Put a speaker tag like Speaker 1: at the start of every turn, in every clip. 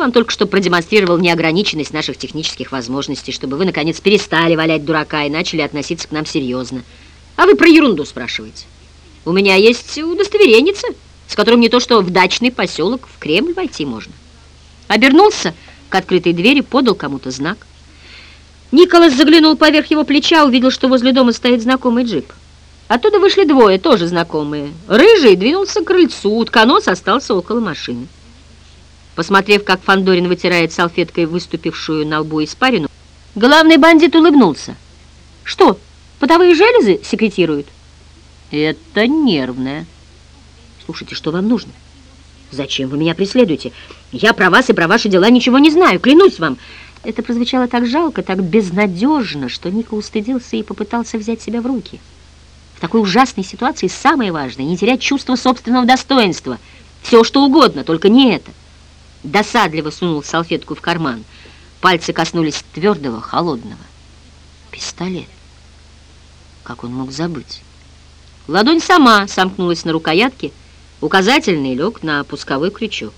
Speaker 1: Вам только что продемонстрировал неограниченность наших технических возможностей, чтобы вы, наконец, перестали валять дурака и начали относиться к нам серьезно. А вы про ерунду спрашиваете. У меня есть удостоверенница, с которым не то что в дачный поселок, в Кремль войти можно. Обернулся к открытой двери, подал кому-то знак. Николас заглянул поверх его плеча, увидел, что возле дома стоит знакомый джип. Оттуда вышли двое, тоже знакомые. Рыжий двинулся к крыльцу, утконос остался около машины. Посмотрев, как Фандорин вытирает салфеткой выступившую на лбу испарину, главный бандит улыбнулся. «Что, потовые железы секретируют?» «Это нервное». «Слушайте, что вам нужно?» «Зачем вы меня преследуете? Я про вас и про ваши дела ничего не знаю, клянусь вам!» Это прозвучало так жалко, так безнадежно, что Ника устыдился и попытался взять себя в руки. В такой ужасной ситуации самое важное — не терять чувство собственного достоинства. Все, что угодно, только не это. Досадливо сунул салфетку в карман. Пальцы коснулись твердого, холодного. Пистолет. Как он мог забыть? Ладонь сама сомкнулась на рукоятке, указательный лег на пусковой крючок.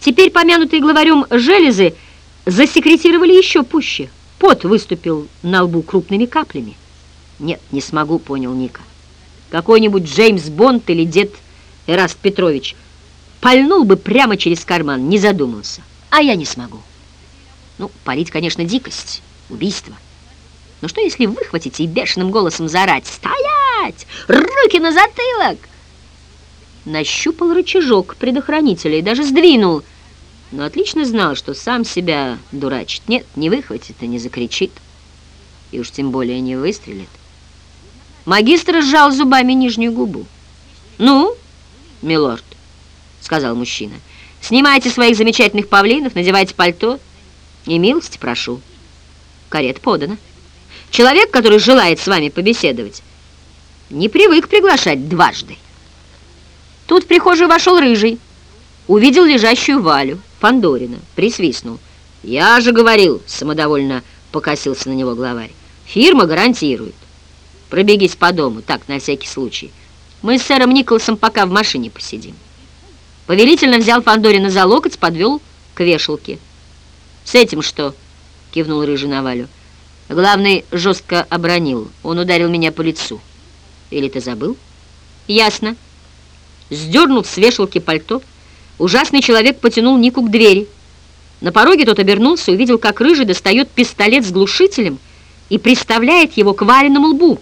Speaker 1: Теперь помянутые главарем железы засекретировали еще пуще. Пот выступил на лбу крупными каплями. «Нет, не смогу», — понял Ника. «Какой-нибудь Джеймс Бонд или дед Эраст Петрович пальнул бы прямо через карман, не задумался. А я не смогу. Ну, палить, конечно, дикость, убийство. Но что, если выхватить и бешеным голосом заорать «Стоять! Руки на затылок!» Нащупал рычажок предохранителя и даже сдвинул — но отлично знал, что сам себя дурачит. Нет, не выхватит и не закричит, и уж тем более не выстрелит. Магистр сжал зубами нижнюю губу. «Ну, милорд», — сказал мужчина, — «снимайте своих замечательных павлинов, надевайте пальто и милости прошу. Карет подана. Человек, который желает с вами побеседовать, не привык приглашать дважды». Тут в прихожую вошел рыжий, увидел лежащую Валю. Фандорина, присвистнул. «Я же говорил!» — самодовольно покосился на него главарь. «Фирма гарантирует. Пробегись по дому, так, на всякий случай. Мы с сэром Николасом пока в машине посидим». Повелительно взял Фандорина за локоть, подвел к вешалке. «С этим что?» — кивнул Рыжий на Валю. Главный жестко обронил. Он ударил меня по лицу. «Или ты забыл?» «Ясно». Сдернув с вешалки пальто, Ужасный человек потянул Нику к двери. На пороге тот обернулся, увидел, как Рыжий достает пистолет с глушителем и приставляет его к вареному лбу.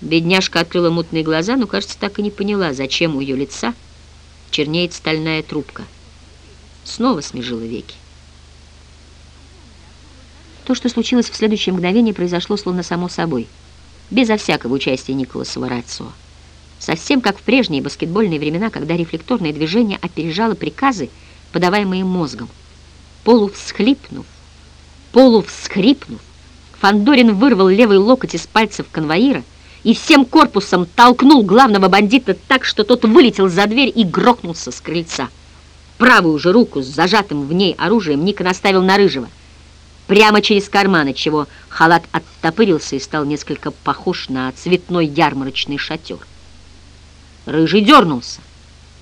Speaker 1: Бедняжка открыла мутные глаза, но, кажется, так и не поняла, зачем у ее лица чернеет стальная трубка. Снова смежила веки. То, что случилось в следующее мгновение, произошло словно само собой, безо всякого участия Николаса Варацо. Совсем как в прежние баскетбольные времена, когда рефлекторное движение опережало приказы, подаваемые мозгом. Полувсхлипнув, полувсхрипнув, Фандорин вырвал левый локоть из пальцев конвоира и всем корпусом толкнул главного бандита так, что тот вылетел за дверь и грохнулся с крыльца. Правую же руку с зажатым в ней оружием Ника наставил на Рыжего. Прямо через карман, чего халат оттопырился и стал несколько похож на цветной ярмарочный шатер. Рыжий дернулся.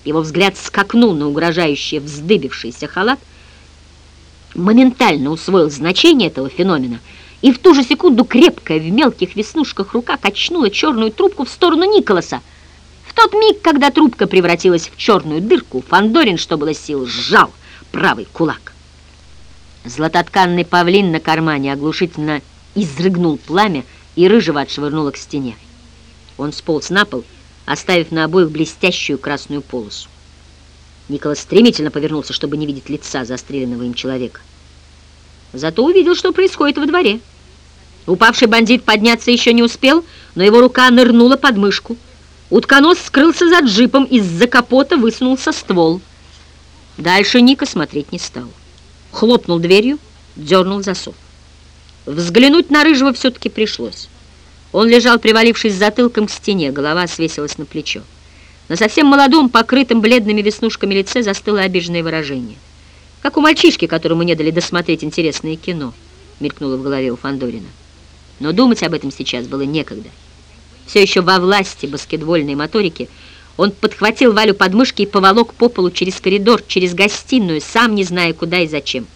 Speaker 1: Его взгляд скакнул на угрожающий вздыбившийся халат, моментально усвоил значение этого феномена, и в ту же секунду крепкая в мелких веснушках рука качнула черную трубку в сторону Николаса. В тот миг, когда трубка превратилась в черную дырку, Фандорин, что было сил, сжал правый кулак. Златотканный павлин на кармане оглушительно изрыгнул пламя и рыжего отшвырнуло к стене. Он сполз на пол оставив на обоих блестящую красную полосу. Николас стремительно повернулся, чтобы не видеть лица застреленного им человека. Зато увидел, что происходит во дворе. Упавший бандит подняться еще не успел, но его рука нырнула под мышку. Утконос скрылся за джипом, из-за капота высунулся ствол. Дальше Ника смотреть не стал. Хлопнул дверью, дернул засов. Взглянуть на Рыжего все-таки пришлось. Он лежал, привалившись затылком к стене, голова свесилась на плечо. На совсем молодом, покрытом бледными веснушками лице застыло обиженное выражение. Как у мальчишки, которому не дали досмотреть интересное кино, мелькнуло в голове у Фандорина. Но думать об этом сейчас было некогда. Все еще во власти баскетбольной моторики Он подхватил Валю под мышки и поволок по полу через коридор, через гостиную, сам не зная куда и зачем.